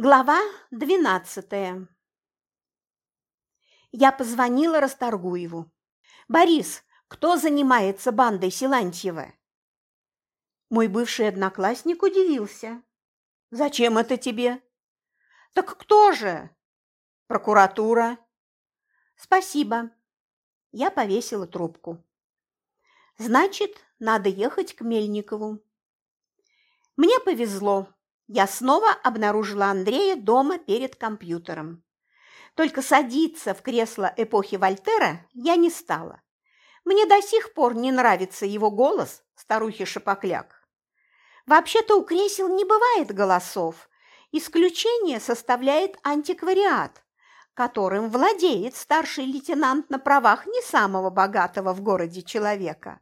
Глава двенадцатая Я позвонила Расторгуеву. «Борис, кто занимается бандой Силантьева?» Мой бывший одноклассник удивился. «Зачем это тебе?» «Так кто же?» «Прокуратура». «Спасибо». Я повесила трубку. «Значит, надо ехать к Мельникову». Мне повезло. Я снова обнаружила Андрея дома перед компьютером. Только садиться в кресло эпохи Вольтера я не стала. Мне до сих пор не нравится его голос, старухи Шапокляк. Вообще-то у кресел не бывает голосов. Исключение составляет антиквариат, которым владеет старший лейтенант на правах не самого богатого в городе человека.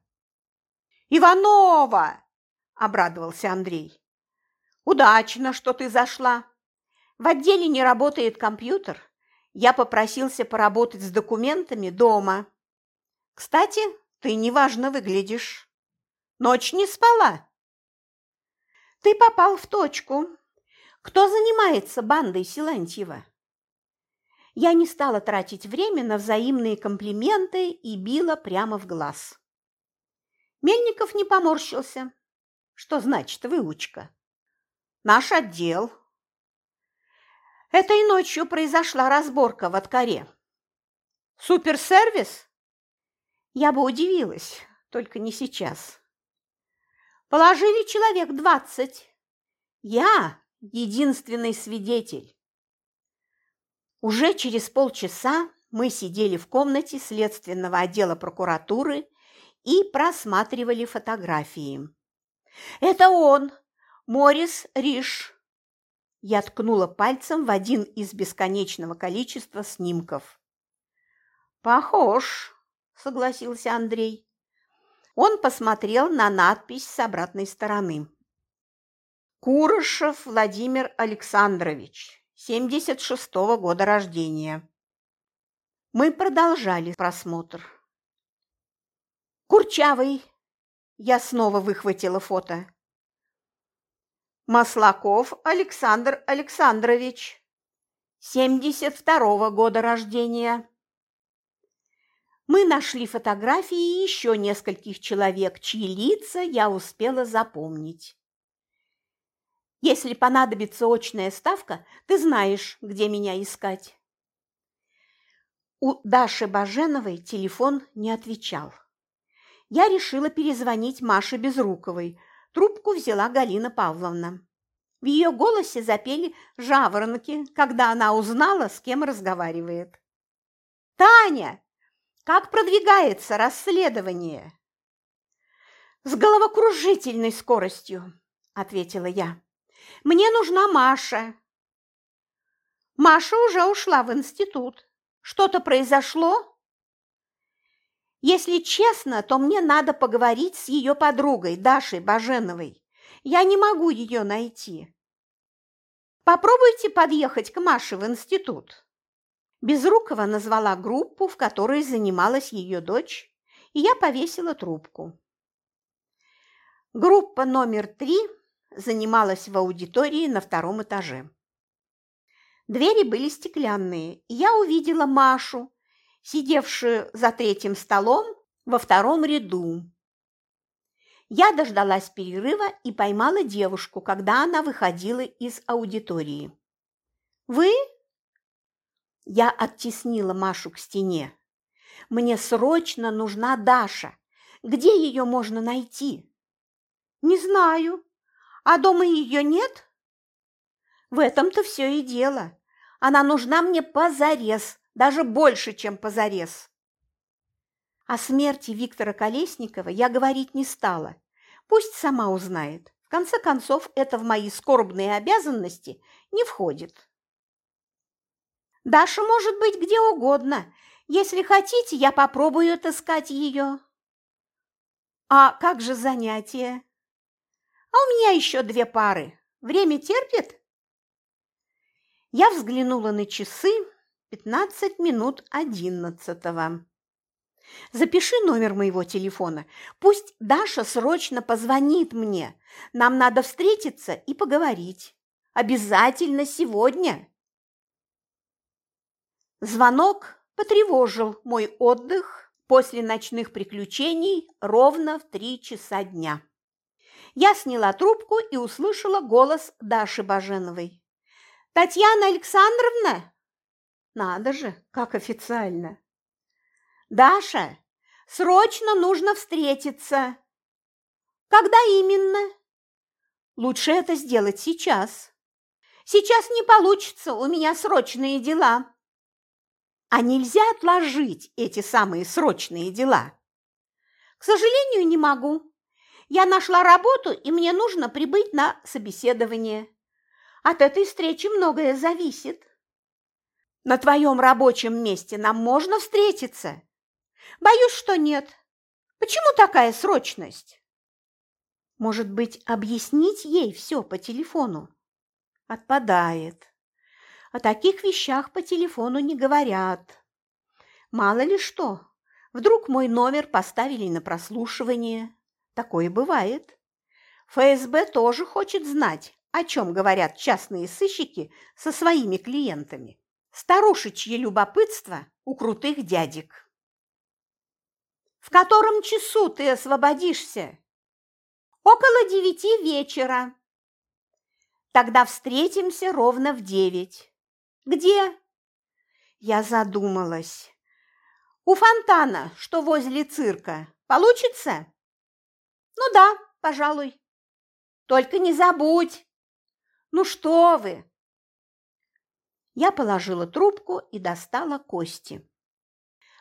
«Иванова!» – обрадовался Андрей. Удачно, что ты зашла. В отделе не работает компьютер. Я попросился поработать с документами дома. Кстати, ты неважно выглядишь. Ночь не спала. Ты попал в точку. Кто занимается бандой Силантьева? Я не стала тратить время на взаимные комплименты и била прямо в глаз. Мельников не поморщился. Что значит выучка? Наш отдел. Этой ночью произошла разборка в Откаре. Суперсервис? Я бы удивилась, только не сейчас. Положили человек двадцать. Я единственный свидетель. Уже через полчаса мы сидели в комнате следственного отдела прокуратуры и просматривали фотографии. «Это он!» Морис Риш. Я ткнула пальцем в один из бесконечного количества снимков. Похож, согласился Андрей. Он посмотрел на надпись с обратной стороны. Курышев Владимир Александрович, 76-го года рождения. Мы продолжали просмотр. Курчавый. Я снова выхватила фото. Маслаков Александр Александрович, 72-го года рождения. Мы нашли фотографии еще нескольких человек, чьи лица я успела запомнить. Если понадобится очная ставка, ты знаешь, где меня искать. У Даши Баженовой телефон не отвечал. Я решила перезвонить Маше Безруковой, Трубку взяла Галина Павловна. В ее голосе запели жаворонки, когда она узнала, с кем разговаривает. «Таня, как продвигается расследование?» «С головокружительной скоростью», – ответила я. «Мне нужна Маша». Маша уже ушла в институт. Что-то произошло? Если честно, то мне надо поговорить с ее подругой Дашей Баженовой. Я не могу ее найти. Попробуйте подъехать к Маше в институт. Безрукова назвала группу, в которой занималась ее дочь, и я повесила трубку. Группа номер три занималась в аудитории на втором этаже. Двери были стеклянные, и я увидела Машу, сидевшую за третьим столом во втором ряду. Я дождалась перерыва и поймала девушку, когда она выходила из аудитории. «Вы?» Я оттеснила Машу к стене. «Мне срочно нужна Даша. Где ее можно найти?» «Не знаю. А дома ее нет?» «В этом-то все и дело. Она нужна мне позарез, даже больше, чем позарез. О смерти Виктора Колесникова я говорить не стала. Пусть сама узнает. В конце концов, это в мои скорбные обязанности не входит. Даша может быть где угодно. Если хотите, я попробую отыскать ее. А как же занятия? А у меня еще две пары. Время терпит? Я взглянула на часы, Пятнадцать минут одиннадцатого. Запиши номер моего телефона. Пусть Даша срочно позвонит мне. Нам надо встретиться и поговорить. Обязательно сегодня. Звонок потревожил мой отдых после ночных приключений ровно в три часа дня. Я сняла трубку и услышала голос Даши Баженовой. «Татьяна Александровна?» Надо же, как официально. «Даша, срочно нужно встретиться!» «Когда именно?» «Лучше это сделать сейчас». «Сейчас не получится, у меня срочные дела». «А нельзя отложить эти самые срочные дела?» «К сожалению, не могу. Я нашла работу, и мне нужно прибыть на собеседование. От этой встречи многое зависит». «На твоем рабочем месте нам можно встретиться?» «Боюсь, что нет. Почему такая срочность?» Может быть, объяснить ей все по телефону? Отпадает. О таких вещах по телефону не говорят. Мало ли что, вдруг мой номер поставили на прослушивание. Такое бывает. ФСБ тоже хочет знать, о чем говорят частные сыщики со своими клиентами. Старушечье любопытство у крутых дядек. «В котором часу ты освободишься?» Около девяти вечера. Тогда встретимся ровно в девять. Где? Я задумалась. У фонтана, что возле цирка. Получится? Ну да, пожалуй. Только не забудь. Ну что вы? Я положила трубку и достала кости.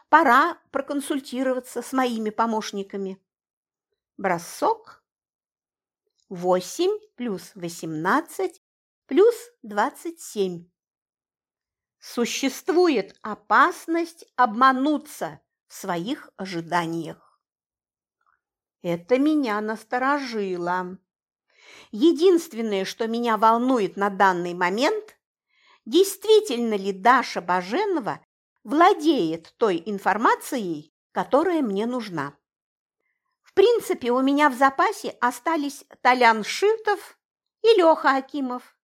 Пора проконсультироваться с моими помощниками. Бросок Восемь плюс восемнадцать плюс двадцать семь. Существует опасность обмануться в своих ожиданиях. Это меня насторожило. Единственное, что меня волнует на данный момент, действительно ли Даша Баженова владеет той информацией, которая мне нужна принципе, у меня в запасе остались Толян Шитов и Леха Акимов.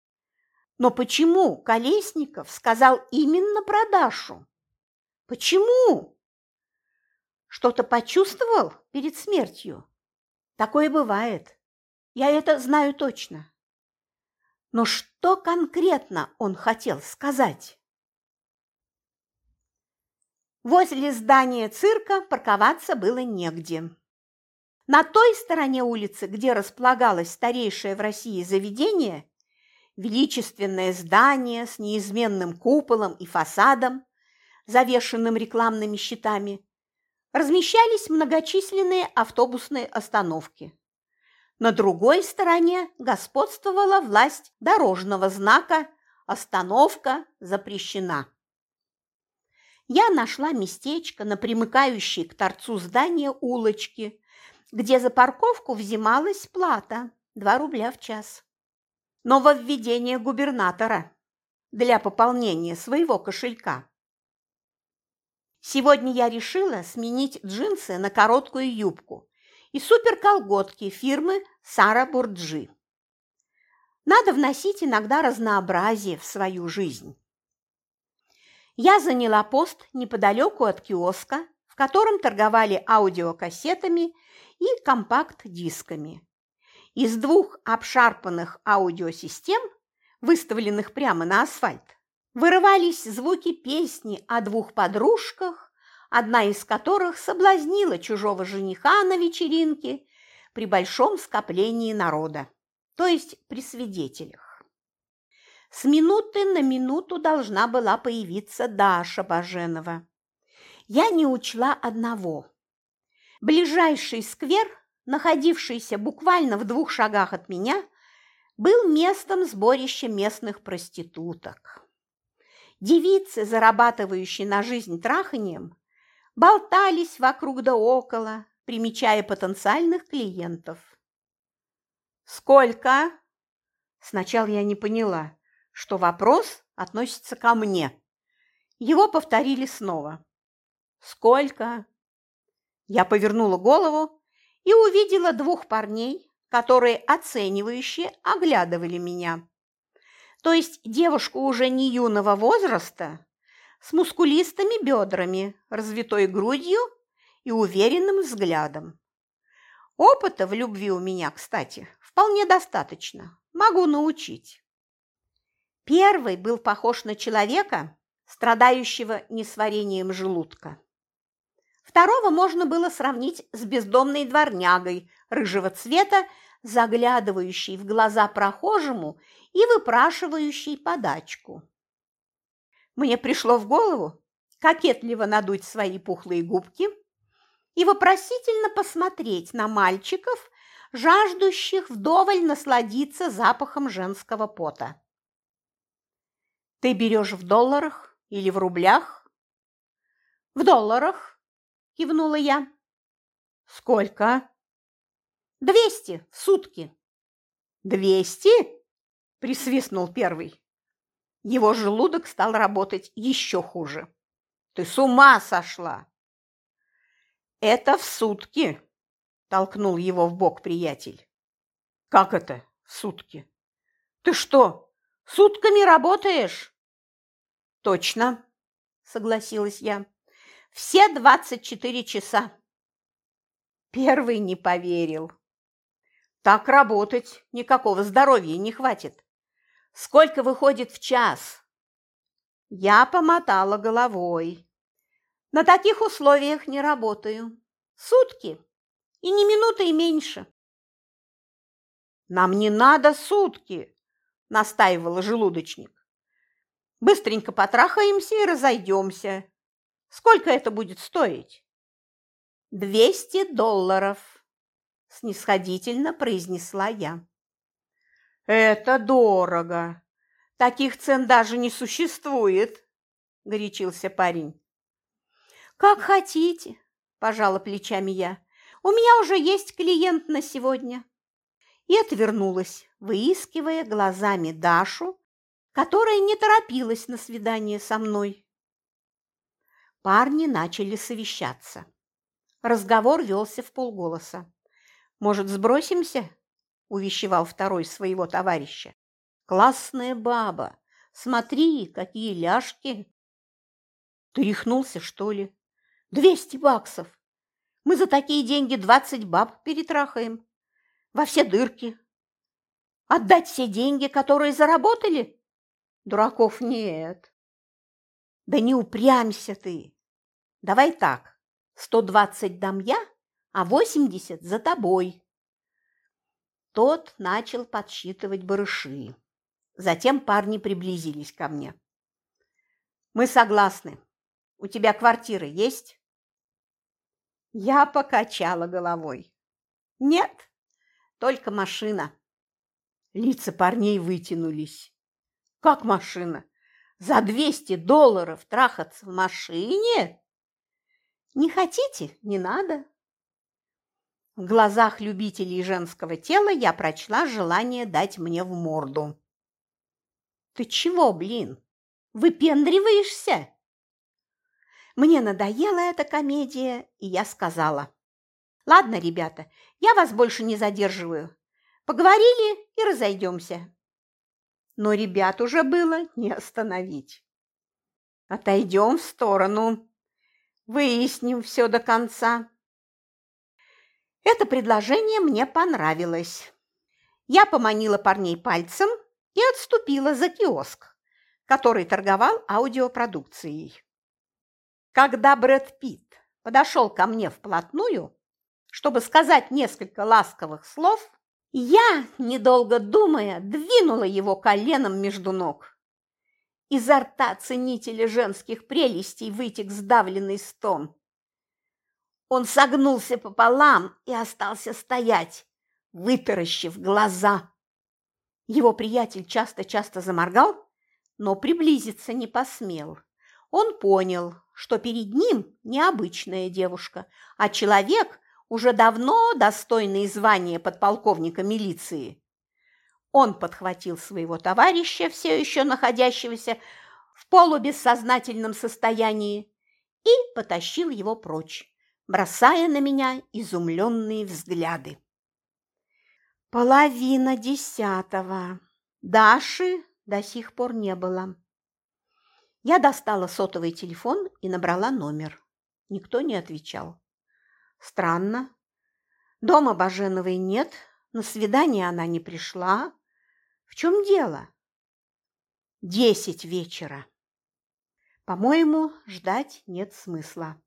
Но почему Колесников сказал именно про Дашу? Почему? Что-то почувствовал перед смертью? Такое бывает. Я это знаю точно. Но что конкретно он хотел сказать? Возле здания цирка парковаться было негде. На той стороне улицы, где располагалось старейшее в России заведение, величественное здание с неизменным куполом и фасадом, завешенным рекламными щитами, размещались многочисленные автобусные остановки. На другой стороне господствовала власть дорожного знака «Остановка запрещена». Я нашла местечко на примыкающей к торцу здания улочке, где за парковку взималась плата – 2 рубля в час. Нововведение губернатора для пополнения своего кошелька. Сегодня я решила сменить джинсы на короткую юбку и суперколготки фирмы Сара Бурджи. Надо вносить иногда разнообразие в свою жизнь. Я заняла пост неподалеку от киоска, в котором торговали аудиокассетами и компакт-дисками. Из двух обшарпанных аудиосистем, выставленных прямо на асфальт, вырывались звуки песни о двух подружках, одна из которых соблазнила чужого жениха на вечеринке при большом скоплении народа, то есть при свидетелях. С минуты на минуту должна была появиться Даша Баженова. Я не учла одного. Ближайший сквер, находившийся буквально в двух шагах от меня, был местом сборища местных проституток. Девицы, зарабатывающие на жизнь траханием, болтались вокруг да около, примечая потенциальных клиентов. «Сколько?» Сначала я не поняла, что вопрос относится ко мне. Его повторили снова. «Сколько?» Я повернула голову и увидела двух парней, которые оценивающе оглядывали меня. То есть девушку уже не юного возраста, с мускулистыми бедрами, развитой грудью и уверенным взглядом. Опыта в любви у меня, кстати, вполне достаточно. Могу научить. Первый был похож на человека, страдающего несварением желудка. Второго можно было сравнить с бездомной дворнягой рыжего цвета, заглядывающей в глаза прохожему и выпрашивающей подачку. Мне пришло в голову кокетливо надуть свои пухлые губки и вопросительно посмотреть на мальчиков, жаждущих вдоволь насладиться запахом женского пота. «Ты берешь в долларах или в рублях?» «В долларах», – кивнула я. «Сколько?» «Двести в сутки». «Двести?» – присвистнул первый. Его желудок стал работать еще хуже. «Ты с ума сошла!» «Это в сутки!» – толкнул его в бок приятель. «Как это в сутки? Ты что, сутками работаешь?» «Точно!» – согласилась я. «Все двадцать четыре часа!» Первый не поверил. «Так работать никакого здоровья не хватит. Сколько выходит в час?» Я помотала головой. На таких условиях не работаю. Сутки. И не минуты и меньше. Нам не надо сутки, настаивала желудочник. Быстренько потрахаемся и разойдемся. Сколько это будет стоить? Двести долларов, снисходительно произнесла я. Это дорого. Таких цен даже не существует, горячился парень. «Как хотите», – пожала плечами я. «У меня уже есть клиент на сегодня». И отвернулась, выискивая глазами Дашу, которая не торопилась на свидание со мной. Парни начали совещаться. Разговор велся в полголоса. «Может, сбросимся?» – увещевал второй своего товарища. «Классная баба! Смотри, какие ляжки!» «Ты рехнулся, что ли?» Двести баксов. Мы за такие деньги двадцать баб перетрахаем. Во все дырки. Отдать все деньги, которые заработали? Дураков нет. Да не упрямься ты. Давай так, сто двадцать дам я, а восемьдесят за тобой. Тот начал подсчитывать барыши. Затем парни приблизились ко мне. Мы согласны. У тебя квартира есть? Я покачала головой. Нет, только машина. Лица парней вытянулись. Как машина? За 200 долларов трахаться в машине? Не хотите? Не надо. В глазах любителей женского тела я прочла желание дать мне в морду. Ты чего, блин? Выпендриваешься? Мне надоела эта комедия, и я сказала. «Ладно, ребята, я вас больше не задерживаю. Поговорили и разойдемся». Но ребят уже было не остановить. «Отойдем в сторону, выясним все до конца». Это предложение мне понравилось. Я поманила парней пальцем и отступила за киоск, который торговал аудиопродукцией. Когда Брэд Питт подошел ко мне вплотную, чтобы сказать несколько ласковых слов, я, недолго думая, двинула его коленом между ног. Изо рта ценителя женских прелестей вытек сдавленный стон. Он согнулся пополам и остался стоять, вытаращив глаза. Его приятель часто-часто заморгал, но приблизиться не посмел. Он понял, что перед ним необычная девушка, а человек, уже давно достойный звания подполковника милиции. Он подхватил своего товарища, все еще находящегося в полубессознательном состоянии, и потащил его прочь, бросая на меня изумленные взгляды. Половина десятого. Даши до сих пор не было. Я достала сотовый телефон и набрала номер. Никто не отвечал. Странно. Дома Баженовой нет, на свидание она не пришла. В чем дело? Десять вечера. По-моему, ждать нет смысла.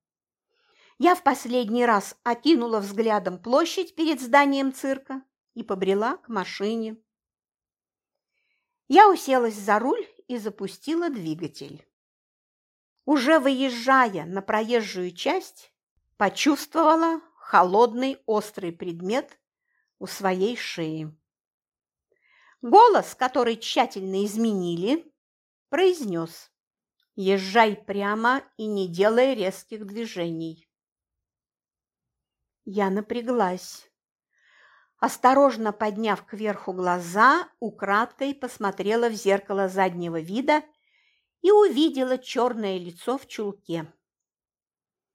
Я в последний раз окинула взглядом площадь перед зданием цирка и побрела к машине. Я уселась за руль и запустила двигатель. Уже выезжая на проезжую часть, почувствовала холодный острый предмет у своей шеи. Голос, который тщательно изменили, произнес «Езжай прямо и не делай резких движений». Я напряглась. Осторожно подняв кверху глаза, украдкой посмотрела в зеркало заднего вида и увидела черное лицо в чулке.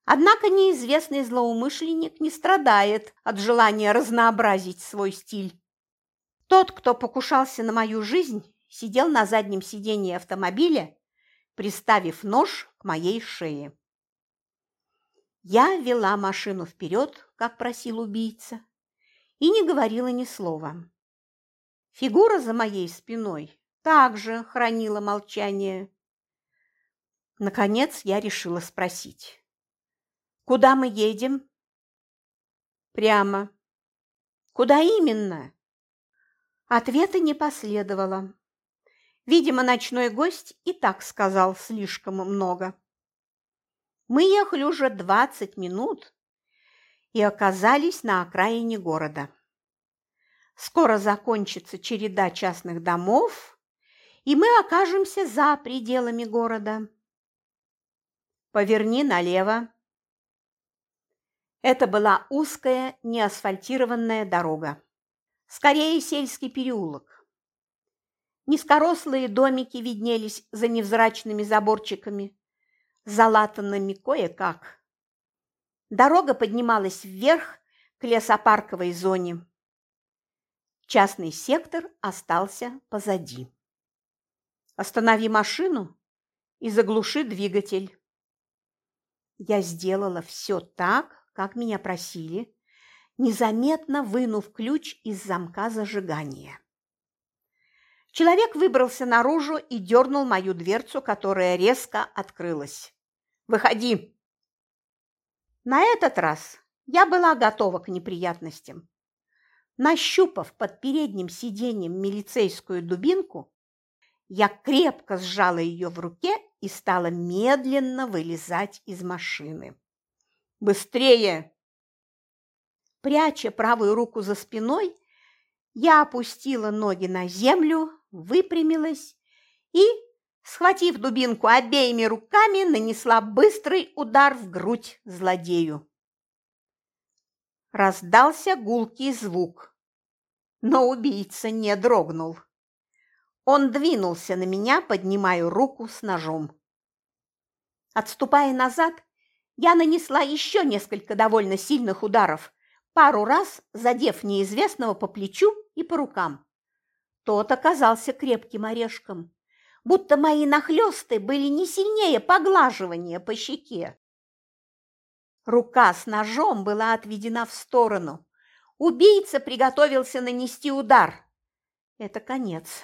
Однако неизвестный злоумышленник не страдает от желания разнообразить свой стиль. Тот, кто покушался на мою жизнь, сидел на заднем сидении автомобиля, приставив нож к моей шее. Я вела машину вперед, как просил убийца, и не говорила ни слова. Фигура за моей спиной также хранила молчание. Наконец я решила спросить. «Куда мы едем?» «Прямо». «Куда именно?» Ответа не последовало. Видимо, ночной гость и так сказал слишком много. Мы ехали уже двадцать минут и оказались на окраине города. Скоро закончится череда частных домов, и мы окажемся за пределами города. Поверни налево. Это была узкая, неасфальтированная дорога. Скорее, сельский переулок. Низкорослые домики виднелись за невзрачными заборчиками, залатанными кое-как. Дорога поднималась вверх к лесопарковой зоне. Частный сектор остался позади. Останови машину и заглуши двигатель. Я сделала все так, как меня просили, незаметно вынув ключ из замка зажигания. Человек выбрался наружу и дернул мою дверцу, которая резко открылась. «Выходи!» На этот раз я была готова к неприятностям. Нащупав под передним сиденьем милицейскую дубинку, я крепко сжала ее в руке и стала медленно вылезать из машины. «Быстрее!» Пряча правую руку за спиной, я опустила ноги на землю, выпрямилась и, схватив дубинку обеими руками, нанесла быстрый удар в грудь злодею. Раздался гулкий звук, но убийца не дрогнул. Он двинулся на меня, поднимая руку с ножом. Отступая назад, я нанесла еще несколько довольно сильных ударов, пару раз задев неизвестного по плечу и по рукам. Тот оказался крепким орешком, будто мои нахлесты были не сильнее поглаживания по щеке. Рука с ножом была отведена в сторону. Убийца приготовился нанести удар. Это конец.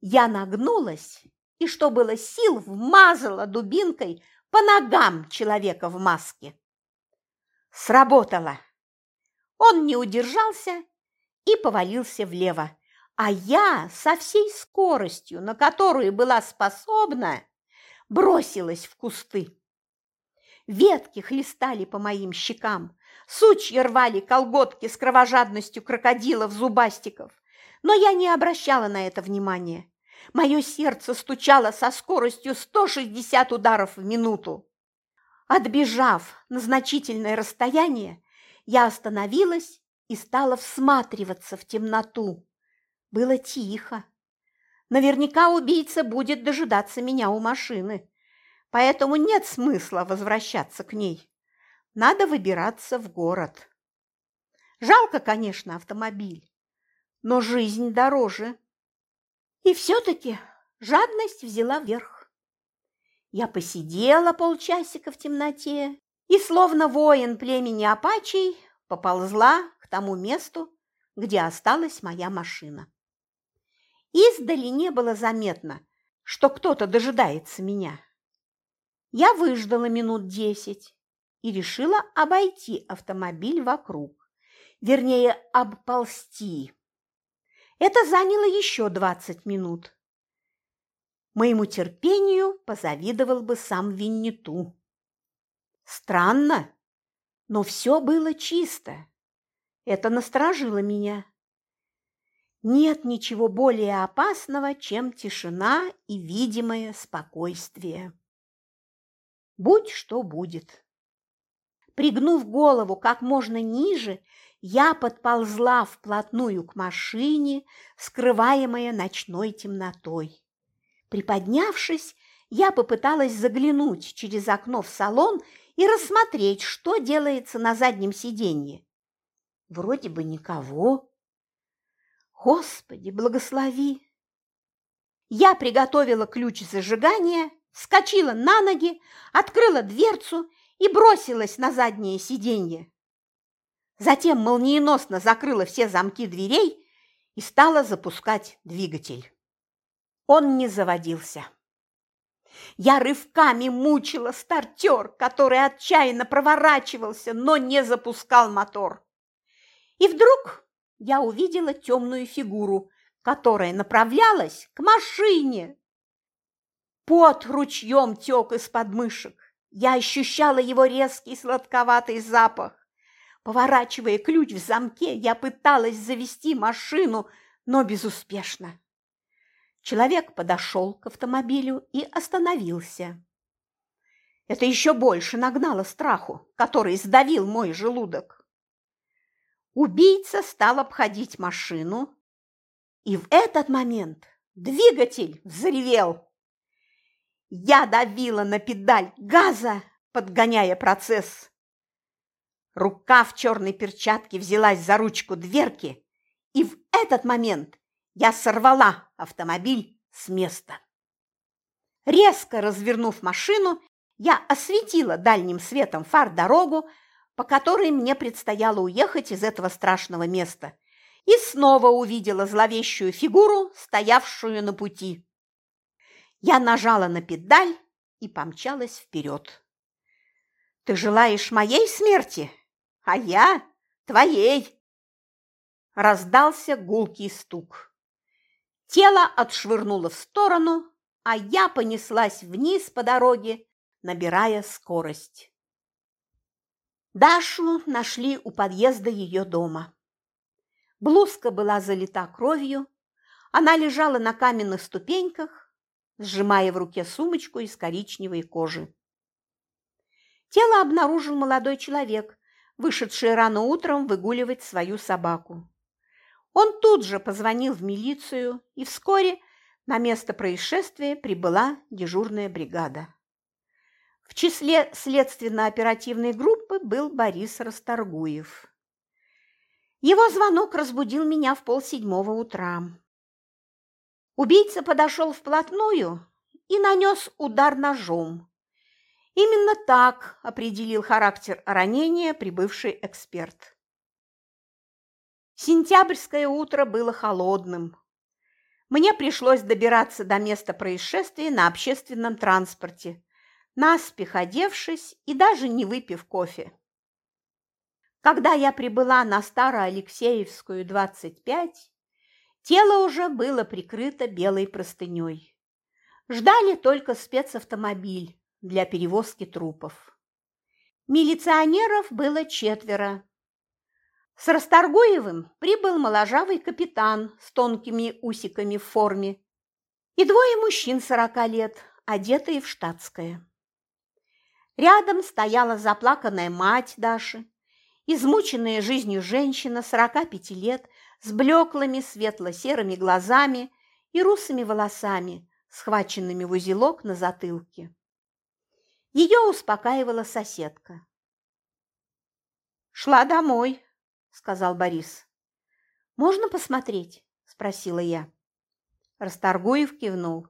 Я нагнулась и, что было сил, вмазала дубинкой по ногам человека в маске. Сработало. Он не удержался и повалился влево, а я со всей скоростью, на которую была способна, бросилась в кусты. Ветки хлестали по моим щекам, сучья рвали колготки с кровожадностью крокодилов-зубастиков, но я не обращала на это внимания. Мое сердце стучало со скоростью 160 ударов в минуту. Отбежав на значительное расстояние, я остановилась и стала всматриваться в темноту. Было тихо. Наверняка убийца будет дожидаться меня у машины, поэтому нет смысла возвращаться к ней. Надо выбираться в город. Жалко, конечно, автомобиль, но жизнь дороже. И все-таки жадность взяла верх. Я посидела полчасика в темноте и, словно воин племени Апачей, поползла к тому месту, где осталась моя машина. Издали не было заметно, что кто-то дожидается меня. Я выждала минут десять и решила обойти автомобиль вокруг, вернее, обползти. Это заняло еще двадцать минут. Моему терпению позавидовал бы сам Винниту. Странно, но все было чисто. Это насторожило меня. Нет ничего более опасного, чем тишина и видимое спокойствие. Будь что будет. Пригнув голову как можно ниже, я подползла вплотную к машине, скрываемая ночной темнотой. Приподнявшись, я попыталась заглянуть через окно в салон и рассмотреть, что делается на заднем сиденье. Вроде бы никого. Господи, благослови! Я приготовила ключ зажигания, вскочила на ноги, открыла дверцу и бросилась на заднее сиденье. Затем молниеносно закрыла все замки дверей и стала запускать двигатель. Он не заводился. Я рывками мучила стартер, который отчаянно проворачивался, но не запускал мотор. И вдруг я увидела темную фигуру, которая направлялась к машине. Пот ручьем тек из подмышек. Я ощущала его резкий сладковатый запах. Поворачивая ключ в замке, я пыталась завести машину, но безуспешно. Человек подошел к автомобилю и остановился. Это еще больше нагнало страху, который сдавил мой желудок. Убийца стал обходить машину, и в этот момент двигатель взревел. Я давила на педаль газа, подгоняя процесс. Рука в черной перчатке взялась за ручку дверки, и в этот момент я сорвала автомобиль с места. Резко развернув машину, я осветила дальним светом фар дорогу, по которой мне предстояло уехать из этого страшного места, и снова увидела зловещую фигуру, стоявшую на пути. Я нажала на педаль и помчалась вперед. «Ты желаешь моей смерти, а я твоей!» Раздался гулкий стук. Тело отшвырнуло в сторону, а я понеслась вниз по дороге, набирая скорость. Дашу нашли у подъезда ее дома. Блузка была залита кровью, она лежала на каменных ступеньках, сжимая в руке сумочку из коричневой кожи. Тело обнаружил молодой человек, вышедший рано утром выгуливать свою собаку. Он тут же позвонил в милицию, и вскоре на место происшествия прибыла дежурная бригада. В числе следственно-оперативной группы был Борис Расторгуев. Его звонок разбудил меня в полседьмого утра. Убийца подошел вплотную и нанес удар ножом. Именно так определил характер ранения прибывший эксперт. Сентябрьское утро было холодным. Мне пришлось добираться до места происшествия на общественном транспорте, наспех одевшись и даже не выпив кофе. Когда я прибыла на Староалексеевскую, 25, тело уже было прикрыто белой простыней. Ждали только спецавтомобиль для перевозки трупов. Милиционеров было четверо, с Расторгуевым прибыл моложавый капитан с тонкими усиками в форме и двое мужчин сорока лет, одетые в штатское. Рядом стояла заплаканная мать Даши, измученная жизнью женщина сорока пяти лет с блеклыми светло-серыми глазами и русыми волосами, схваченными в узелок на затылке. Ее успокаивала соседка. «Шла домой», сказал Борис. Можно посмотреть? спросила я. Расторгуев кивнул.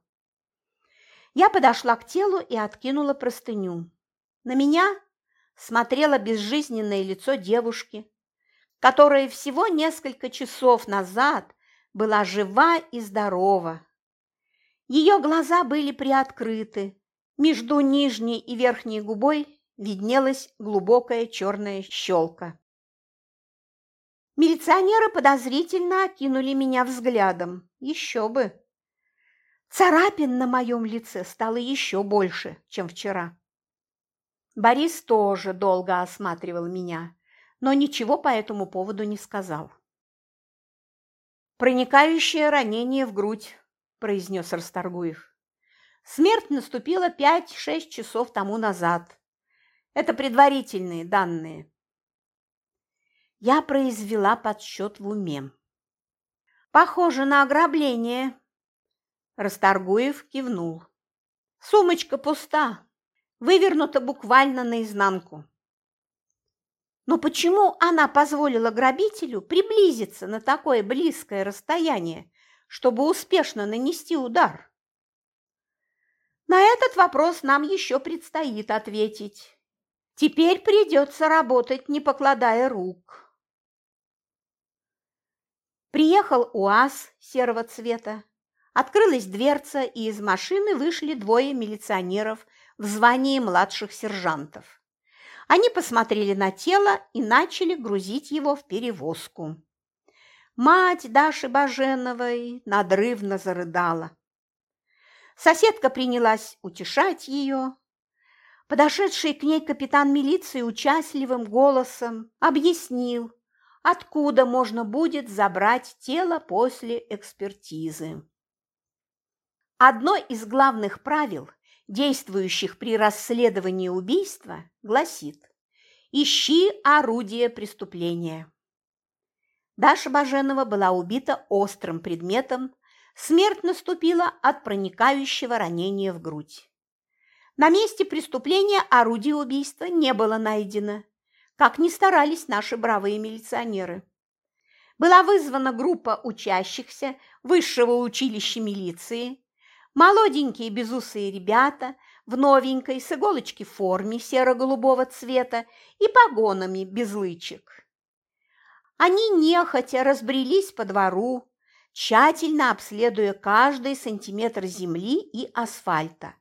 Я подошла к телу и откинула простыню. На меня смотрело безжизненное лицо девушки, которая всего несколько часов назад была жива и здорова. Ее глаза были приоткрыты, между нижней и верхней губой виднелась глубокая черная щелка. Милиционеры подозрительно окинули меня взглядом. Еще бы! Царапин на моем лице стало еще больше, чем вчера. Борис тоже долго осматривал меня, но ничего по этому поводу не сказал. «Проникающее ранение в грудь», – произнес Расторгуев. «Смерть наступила пять-шесть часов тому назад. Это предварительные данные». Я произвела подсчет в уме. «Похоже на ограбление», – Расторгуев кивнул. «Сумочка пуста, вывернута буквально наизнанку. Но почему она позволила грабителю приблизиться на такое близкое расстояние, чтобы успешно нанести удар? На этот вопрос нам еще предстоит ответить. Теперь придется работать, не покладая рук. Приехал УАЗ серого цвета. Открылась дверца, и из машины вышли двое милиционеров в звании младших сержантов. Они посмотрели на тело и начали грузить его в перевозку. Мать Даши Баженовой надрывно зарыдала. Соседка принялась утешать ее. Подошедший к ней капитан милиции участливым голосом объяснил, откуда можно будет забрать тело после экспертизы. Одно из главных правил действующих при расследовании убийства, гласит «Ищи орудие преступления». Даша Баженова была убита острым предметом, смерть наступила от проникающего ранения в грудь. На месте преступления орудия убийства не было найдено, как ни старались наши бравые милиционеры. Была вызвана группа учащихся высшего училища милиции, Молоденькие безусые ребята в новенькой с иголочки форме серо-голубого цвета и погонами без лычек. Они нехотя разбрелись по двору, тщательно обследуя каждый сантиметр земли и асфальта.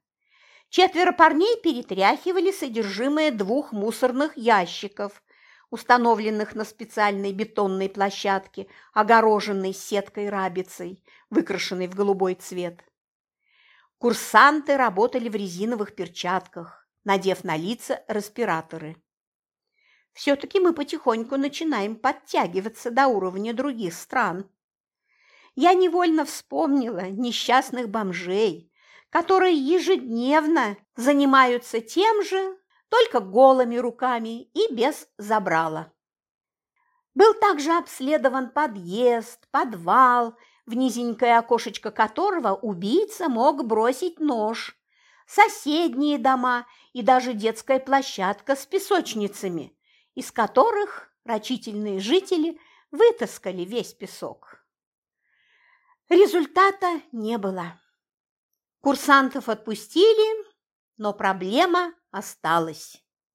Четверо парней перетряхивали содержимое двух мусорных ящиков, установленных на специальной бетонной площадке, огороженной сеткой-рабицей, выкрашенной в голубой цвет. Курсанты работали в резиновых перчатках, надев на лица респираторы. Все-таки мы потихоньку начинаем подтягиваться до уровня других стран. Я невольно вспомнила несчастных бомжей, которые ежедневно занимаются тем же, только голыми руками и без забрала. Был также обследован подъезд, подвал в низенькое окошечко которого убийца мог бросить нож, соседние дома и даже детская площадка с песочницами, из которых рачительные жители вытаскали весь песок. Результата не было. Курсантов отпустили, но проблема осталась.